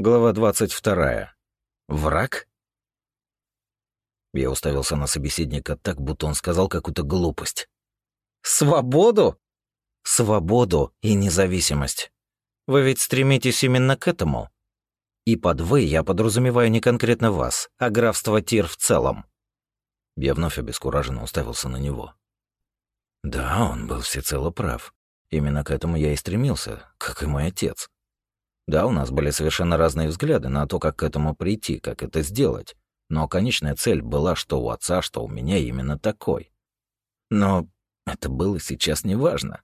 Глава 22. Враг? Я уставился на собеседника так, будто он сказал какую-то глупость. «Свободу?» «Свободу и независимость. Вы ведь стремитесь именно к этому. И под «вы» я подразумеваю не конкретно вас, а графство Тир в целом». Я вновь обескураженно уставился на него. Да, он был всецело прав. Именно к этому я и стремился, как и мой отец. Да, у нас были совершенно разные взгляды на то, как к этому прийти, как это сделать. Но конечная цель была что у отца, что у меня именно такой. Но это было сейчас не важно.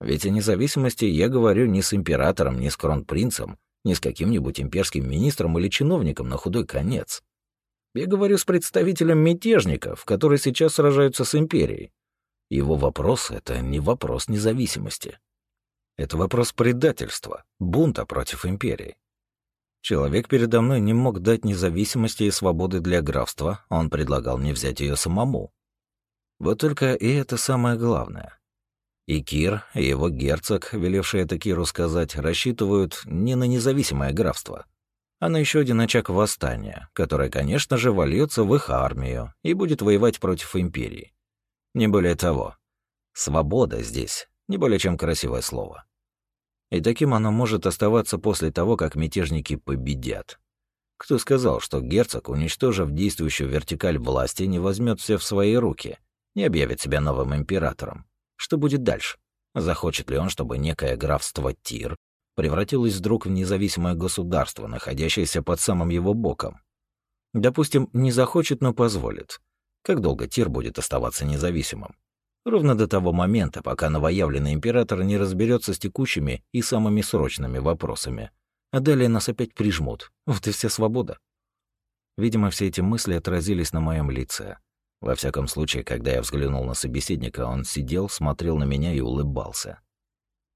Ведь о независимости я говорю не с императором, не с кронпринцем, не с каким-нибудь имперским министром или чиновником на худой конец. Я говорю с представителем мятежников, которые сейчас сражаются с империей. Его вопрос — это не вопрос независимости. Это вопрос предательства, бунта против империи. Человек передо мной не мог дать независимости и свободы для графства, он предлагал мне взять ее самому. Вот только и это самое главное. И Кир, и его герцог, велевший это Киру сказать, рассчитывают не на независимое графство, а на еще один очаг восстания, которое, конечно же, вольется в их армию и будет воевать против империи. Не более того. Свобода здесь не более чем красивое слово. И таким оно может оставаться после того, как мятежники победят. Кто сказал, что герцог, уничтожив действующую вертикаль власти, не возьмет все в свои руки, не объявит себя новым императором? Что будет дальше? Захочет ли он, чтобы некое графство Тир превратилось вдруг в независимое государство, находящееся под самым его боком? Допустим, не захочет, но позволит. Как долго Тир будет оставаться независимым? Ровно до того момента, пока новоявленный император не разберется с текущими и самыми срочными вопросами. А далее нас опять прижмут. Вот и вся свобода. Видимо, все эти мысли отразились на моем лице. Во всяком случае, когда я взглянул на собеседника, он сидел, смотрел на меня и улыбался.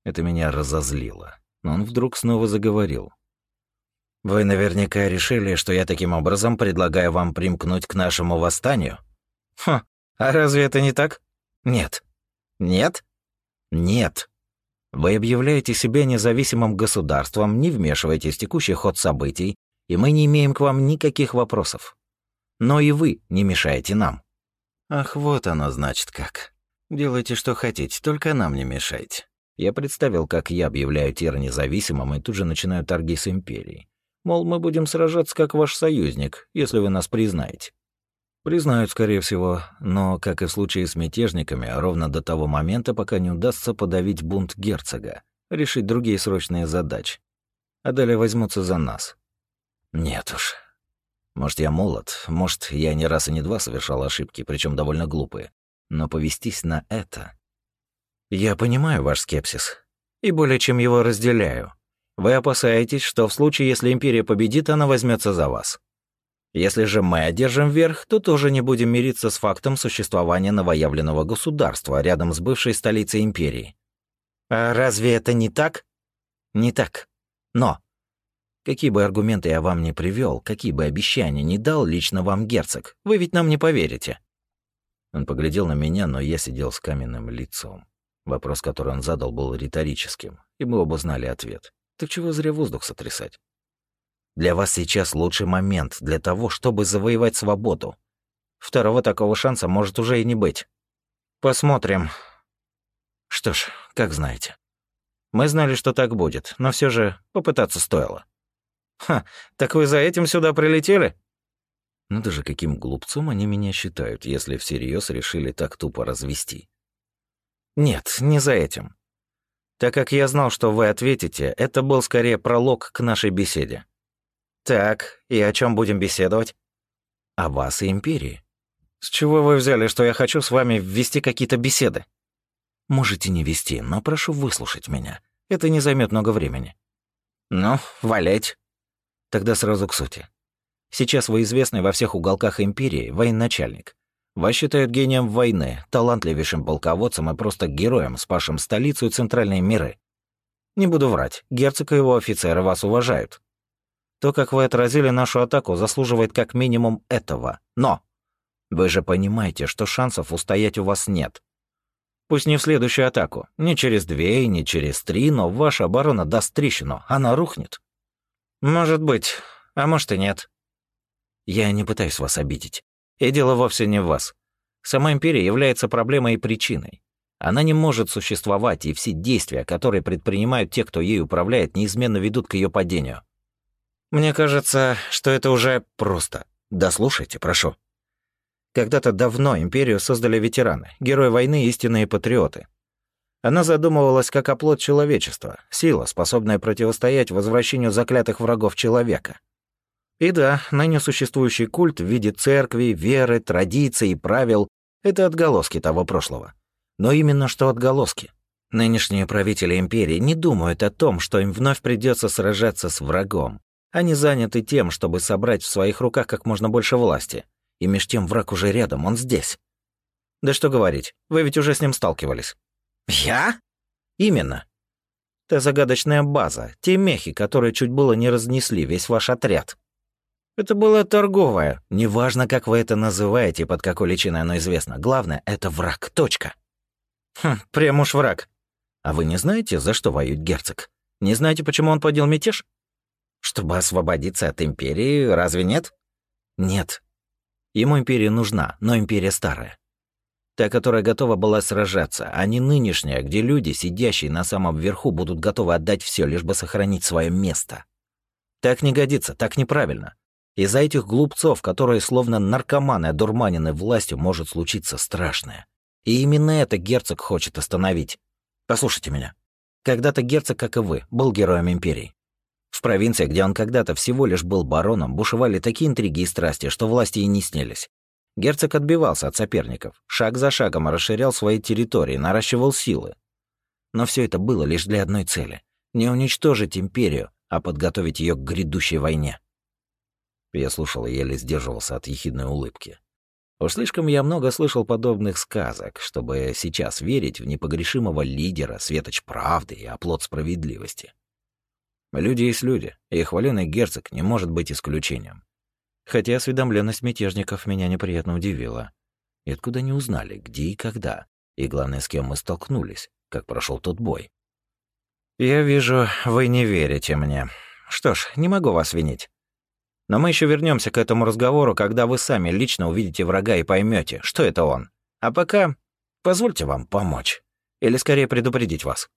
Это меня разозлило. Но он вдруг снова заговорил. «Вы наверняка решили, что я таким образом предлагаю вам примкнуть к нашему восстанию?» «Ха, а разве это не так?» Нет. Нет? Нет. Вы объявляете себя независимым государством, не вмешиваетесь в текущий ход событий, и мы не имеем к вам никаких вопросов. Но и вы не мешаете нам. Ах, вот оно значит как. Делайте, что хотите, только нам не мешайте. Я представил, как я объявляю Тир независимым и тут же начинаю торги с Империей. Мол, мы будем сражаться как ваш союзник, если вы нас признаете. Признают, скорее всего, но, как и в случае с мятежниками, ровно до того момента, пока не удастся подавить бунт герцога, решить другие срочные задачи. А далее возьмутся за нас. Нет уж. Может, я молод, может, я не раз и не два совершал ошибки, причем довольно глупые. Но повестись на это... Я понимаю ваш скепсис. И более чем его разделяю. Вы опасаетесь, что в случае, если Империя победит, она возьмется за вас. Если же мы одержим верх, то тоже не будем мириться с фактом существования новоявленного государства рядом с бывшей столицей империи. А разве это не так? Не так. Но какие бы аргументы я вам не привел, какие бы обещания не дал лично вам герцог, вы ведь нам не поверите. Он поглядел на меня, но я сидел с каменным лицом. Вопрос, который он задал, был риторическим, и мы оба знали ответ. Так чего зря воздух сотрясать? Для вас сейчас лучший момент для того, чтобы завоевать свободу. Второго такого шанса может уже и не быть. Посмотрим. Что ж, как знаете. Мы знали, что так будет, но все же попытаться стоило. Ха, так вы за этим сюда прилетели? Ну даже каким глупцом они меня считают, если всерьез решили так тупо развести. Нет, не за этим. Так как я знал, что вы ответите, это был скорее пролог к нашей беседе. «Так, и о чем будем беседовать?» «О вас и Империи». «С чего вы взяли, что я хочу с вами ввести какие-то беседы?» «Можете не вести, но прошу выслушать меня. Это не займет много времени». «Ну, валять». Тогда сразу к сути. Сейчас вы известный во всех уголках Империи военачальник. Вас считают гением войны, талантливейшим полководцем и просто героем, спасшим столицу и центральные миры. Не буду врать, герцог и его офицеры вас уважают. То, как вы отразили нашу атаку, заслуживает как минимум этого. Но вы же понимаете, что шансов устоять у вас нет. Пусть не в следующую атаку, не через две и не через три, но ваша оборона даст трещину, она рухнет. Может быть, а может и нет. Я не пытаюсь вас обидеть. И дело вовсе не в вас. Сама империя является проблемой и причиной. Она не может существовать, и все действия, которые предпринимают те, кто ей управляет, неизменно ведут к ее падению. Мне кажется, что это уже просто. Дослушайте, прошу. Когда-то давно империю создали ветераны, герои войны истинные патриоты. Она задумывалась как оплот человечества, сила, способная противостоять возвращению заклятых врагов человека. И да, ныне существующий культ в виде церкви, веры, традиций и правил — это отголоски того прошлого. Но именно что отголоски. Нынешние правители империи не думают о том, что им вновь придется сражаться с врагом. Они заняты тем, чтобы собрать в своих руках как можно больше власти. И меж тем враг уже рядом, он здесь. Да что говорить, вы ведь уже с ним сталкивались. Я? Именно. Та загадочная база, те мехи, которые чуть было не разнесли весь ваш отряд. Это было торговое. Неважно, как вы это называете под какой личиной оно известно. Главное, это враг. Точка. Хм, прям уж враг. А вы не знаете, за что воюет герцог? Не знаете, почему он поднял мятеж? Чтобы освободиться от империи, разве нет? Нет. Ему империя нужна, но империя старая. Та, которая готова была сражаться, а не нынешняя, где люди, сидящие на самом верху, будут готовы отдать все, лишь бы сохранить свое место. Так не годится, так неправильно. Из-за этих глупцов, которые словно наркоманы одурманены властью, может случиться страшное. И именно это герцог хочет остановить. Послушайте меня. Когда-то герцог, как и вы, был героем империи. В провинции, где он когда-то всего лишь был бароном, бушевали такие интриги и страсти, что власти и не снились. Герцог отбивался от соперников, шаг за шагом расширял свои территории, наращивал силы. Но все это было лишь для одной цели — не уничтожить империю, а подготовить ее к грядущей войне. Я слушал и еле сдерживался от ехидной улыбки. Уж слишком я много слышал подобных сказок, чтобы сейчас верить в непогрешимого лидера, светоч правды и оплот справедливости. Люди есть люди, и хваленый герцог не может быть исключением. Хотя осведомленность мятежников меня неприятно удивила. И откуда они узнали, где и когда, и главное, с кем мы столкнулись, как прошел тот бой. «Я вижу, вы не верите мне. Что ж, не могу вас винить. Но мы еще вернемся к этому разговору, когда вы сами лично увидите врага и поймете, что это он. А пока позвольте вам помочь. Или скорее предупредить вас.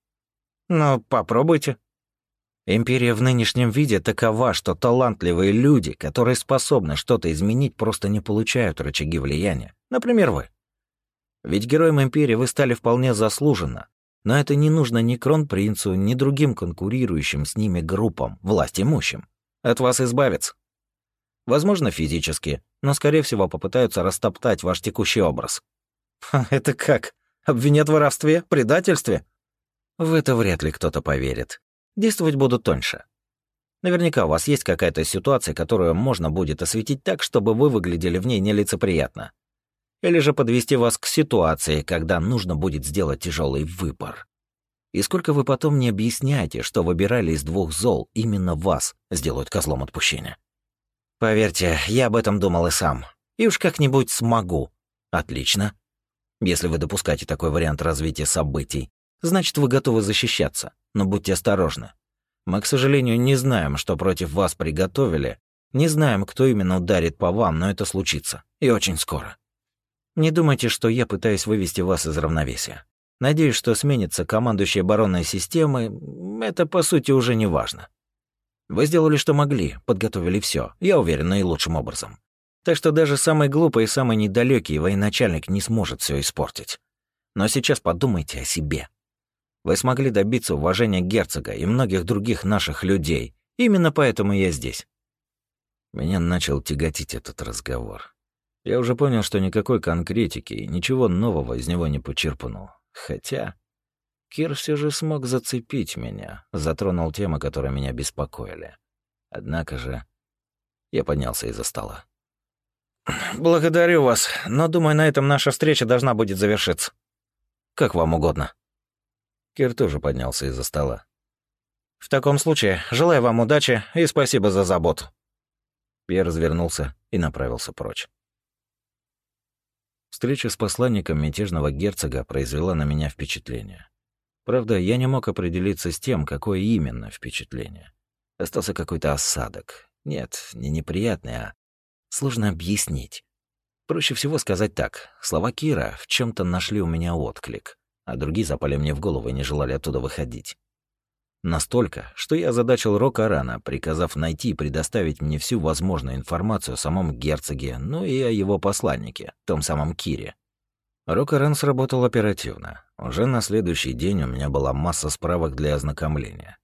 Ну, попробуйте. Империя в нынешнем виде такова, что талантливые люди, которые способны что-то изменить, просто не получают рычаги влияния. Например, вы. Ведь героем империи вы стали вполне заслуженно. Но это не нужно ни кронпринцу, ни другим конкурирующим с ними группам, власть имущим. От вас избавиться. Возможно, физически, но, скорее всего, попытаются растоптать ваш текущий образ. это как? Обвинят в воровстве, предательстве? В это вряд ли кто-то поверит. Действовать будут тоньше. Наверняка у вас есть какая-то ситуация, которую можно будет осветить так, чтобы вы выглядели в ней нелицеприятно. Или же подвести вас к ситуации, когда нужно будет сделать тяжелый выбор. И сколько вы потом не объясняете, что выбирали из двух зол, именно вас сделают козлом отпущения. Поверьте, я об этом думал и сам. И уж как-нибудь смогу. Отлично. Если вы допускаете такой вариант развития событий, значит, вы готовы защищаться. Но будьте осторожны. Мы, к сожалению, не знаем, что против вас приготовили, не знаем, кто именно ударит по вам, но это случится. И очень скоро. Не думайте, что я пытаюсь вывести вас из равновесия. Надеюсь, что сменится командующая оборонной системы, это, по сути, уже не важно. Вы сделали, что могли, подготовили все, я уверен, наилучшим образом. Так что даже самый глупый и самый недалекий военачальник не сможет все испортить. Но сейчас подумайте о себе. Вы смогли добиться уважения герцога и многих других наших людей. Именно поэтому я здесь. Меня начал тяготить этот разговор. Я уже понял, что никакой конкретики и ничего нового из него не почерпнул. Хотя... Кир все же смог зацепить меня, затронул темы, которые меня беспокоили. Однако же я поднялся из-за стола. «Благодарю вас, но, думаю, на этом наша встреча должна будет завершиться. Как вам угодно». Кир тоже поднялся из-за стола. «В таком случае, желаю вам удачи и спасибо за заботу». Я развернулся и направился прочь. Встреча с посланником мятежного герцога произвела на меня впечатление. Правда, я не мог определиться с тем, какое именно впечатление. Остался какой-то осадок. Нет, не неприятный, а сложно объяснить. Проще всего сказать так. Слова Кира в чем то нашли у меня отклик, а другие запали мне в голову и не желали оттуда выходить. Настолько, что я озадачил Рока рано, приказав найти и предоставить мне всю возможную информацию о самом герцоге, ну и о его посланнике, том самом Кире. Рокаран сработал оперативно. Уже на следующий день у меня была масса справок для ознакомления.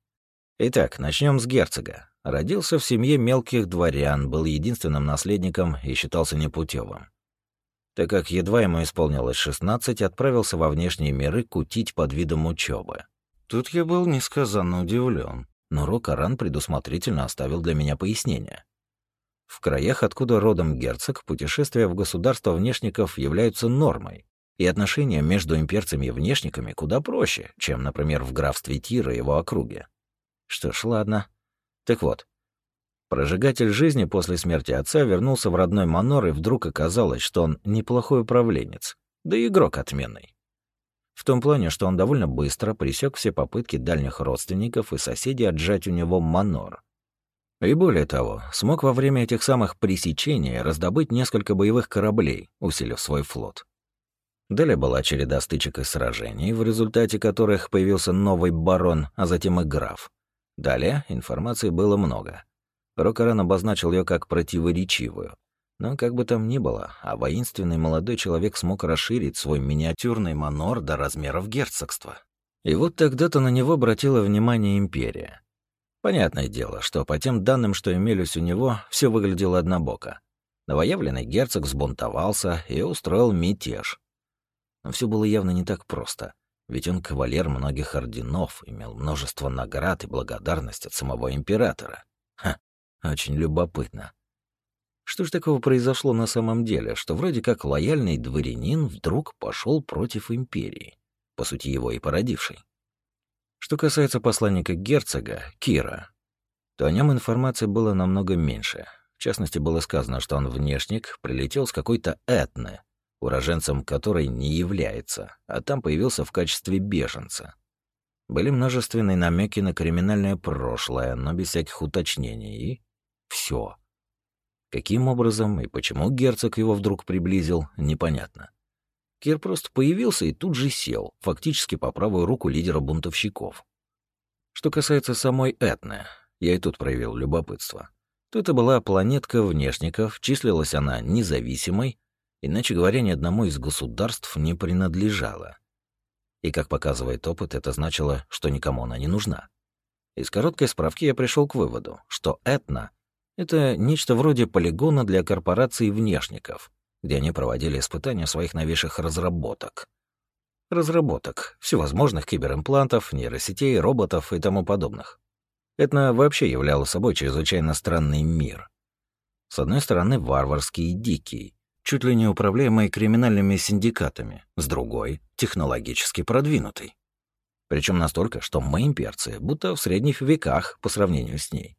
Итак, начнем с герцога. Родился в семье мелких дворян, был единственным наследником и считался непутевым. Так как едва ему исполнилось 16, отправился во внешние миры кутить под видом учебы. Тут я был несказанно удивлен, но Рокаран предусмотрительно оставил для меня пояснение. В краях, откуда родом герцог, путешествия в государство внешников являются нормой, и отношения между имперцами и внешниками куда проще, чем, например, в графстве Тира и его округе. Что ж, ладно. Так вот, прожигатель жизни после смерти отца вернулся в родной Манор, и вдруг оказалось, что он неплохой управленец, да и игрок отменный. В том плане, что он довольно быстро пресек все попытки дальних родственников и соседей отжать у него манор. И более того, смог во время этих самых пресечений раздобыть несколько боевых кораблей, усилив свой флот. Далее была череда стычек и сражений, в результате которых появился новый барон, а затем и граф. Далее информации было много. Рокаран обозначил ее как противоречивую, но как бы там ни было, а воинственный молодой человек смог расширить свой миниатюрный манор до размеров герцогства. И вот тогда-то на него обратила внимание империя. Понятное дело, что по тем данным, что имелись у него, все выглядело однобоко. Новоявленный герцог взбунтовался и устроил мятеж. Но все было явно не так просто, ведь он кавалер многих орденов, имел множество наград и благодарность от самого императора. Ха, очень любопытно. Что ж такого произошло на самом деле, что вроде как лояльный дворянин вдруг пошел против империи, по сути его и породившей? Что касается посланника герцога, Кира, то о нем информации было намного меньше. В частности, было сказано, что он внешник, прилетел с какой-то этны, уроженцем которой не является, а там появился в качестве беженца. Были множественные намеки на криминальное прошлое, но без всяких уточнений, и все. Каким образом и почему герцог его вдруг приблизил, непонятно. Кир просто появился и тут же сел, фактически по правую руку лидера бунтовщиков. Что касается самой Этны, я и тут проявил любопытство. То это была планетка внешников, числилась она независимой, иначе говоря, ни одному из государств не принадлежала. И, как показывает опыт, это значило, что никому она не нужна. Из короткой справки я пришел к выводу, что Этна это нечто вроде полигона для корпораций внешников, где они проводили испытания своих новейших разработок. Разработок всевозможных киберимплантов, нейросетей, роботов и тому подобных. Это вообще являло собой чрезвычайно странный мир. С одной стороны, варварский и дикий, чуть ли не управляемый криминальными синдикатами, с другой — технологически продвинутый. Причем настолько, что мы, имперцы, будто в средних веках по сравнению с ней.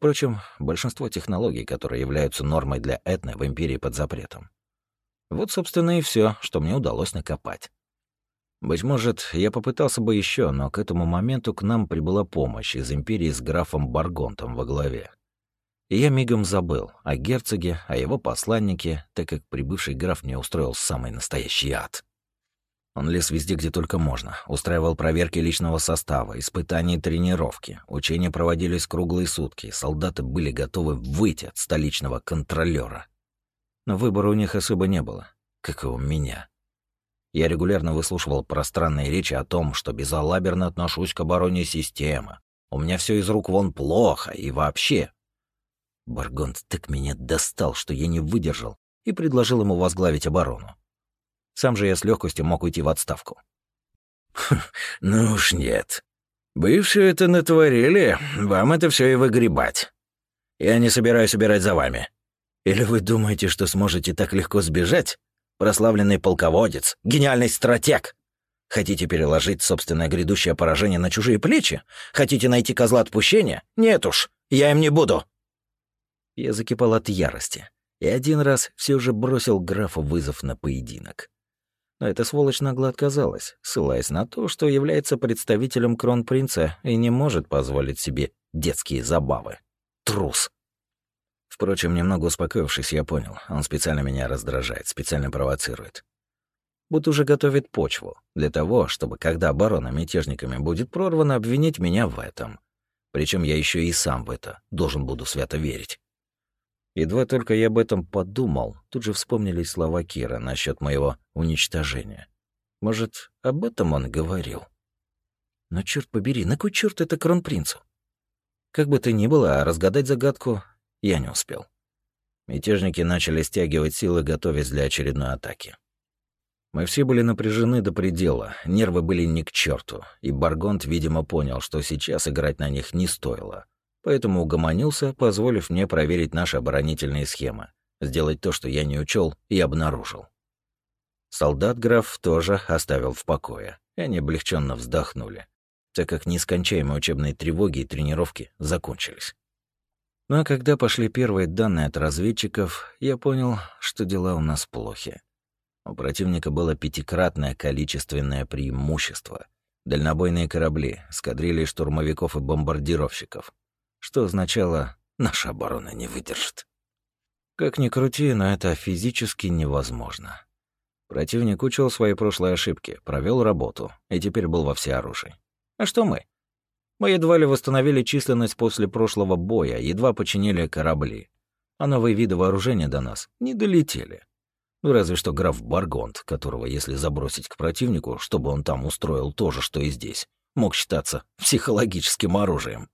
Впрочем, большинство технологий, которые являются нормой для этны в империи под запретом. Вот, собственно, и все, что мне удалось накопать. Быть может, я попытался бы еще, но к этому моменту к нам прибыла помощь из империи с графом Баргонтом во главе. И я мигом забыл о герцоге, о его посланнике, так как прибывший граф мне устроил самый настоящий ад. Он лез везде, где только можно. Устраивал проверки личного состава, испытания и тренировки. Учения проводились круглые сутки. Солдаты были готовы выйти от столичного контролера. Но выбора у них особо не было, как и у меня. Я регулярно выслушивал пространные речи о том, что безалаберно отношусь к обороне системы. У меня все из рук вон плохо, и вообще. Баргонт так меня достал, что я не выдержал, и предложил ему возглавить оборону. Сам же я с легкостью мог уйти в отставку. «Ну уж нет. Бывшие это натворили, вам это все и выгребать. Я не собираюсь убирать за вами. Или вы думаете, что сможете так легко сбежать? Прославленный полководец, гениальный стратег. Хотите переложить собственное грядущее поражение на чужие плечи? Хотите найти козла отпущения? Нет уж, я им не буду». Я закипал от ярости и один раз все же бросил графу вызов на поединок. Но эта сволочь нагло отказалась, ссылаясь на то, что является представителем кронпринца и не может позволить себе детские забавы. Трус. Впрочем, немного успокоившись, я понял, он специально меня раздражает, специально провоцирует. Будто уже готовит почву для того, чтобы, когда оборона мятежниками будет прорвана, обвинить меня в этом. Причем я еще и сам в это должен буду свято верить. Едва только я об этом подумал, тут же вспомнились слова Кира насчет моего уничтожения. Может, об этом он говорил? Но черт побери, на кой черт это кронпринцу? Как бы то ни было, а разгадать загадку я не успел. Мятежники начали стягивать силы, готовясь для очередной атаки. Мы все были напряжены до предела, нервы были ни к черту, и Баргонт, видимо, понял, что сейчас играть на них не стоило. Поэтому угомонился, позволив мне проверить наши оборонительные схемы, сделать то, что я не учел и обнаружил. Солдат граф тоже оставил в покое, и они облегченно вздохнули, так как нескончаемые учебные тревоги и тренировки закончились. Ну а когда пошли первые данные от разведчиков, я понял, что дела у нас плохи. У противника было пятикратное количественное преимущество. Дальнобойные корабли, эскадрильи штурмовиков и бомбардировщиков. Что означало, наша оборона не выдержит. Как ни крути, но это физически невозможно. Противник учел свои прошлые ошибки, провел работу и теперь был во всеоружии. А что мы? Мы едва ли восстановили численность после прошлого боя, едва починили корабли. А новые виды вооружения до нас не долетели. Ну, разве что граф Баргонт, которого, если забросить к противнику, чтобы он там устроил то же, что и здесь, мог считаться психологическим оружием.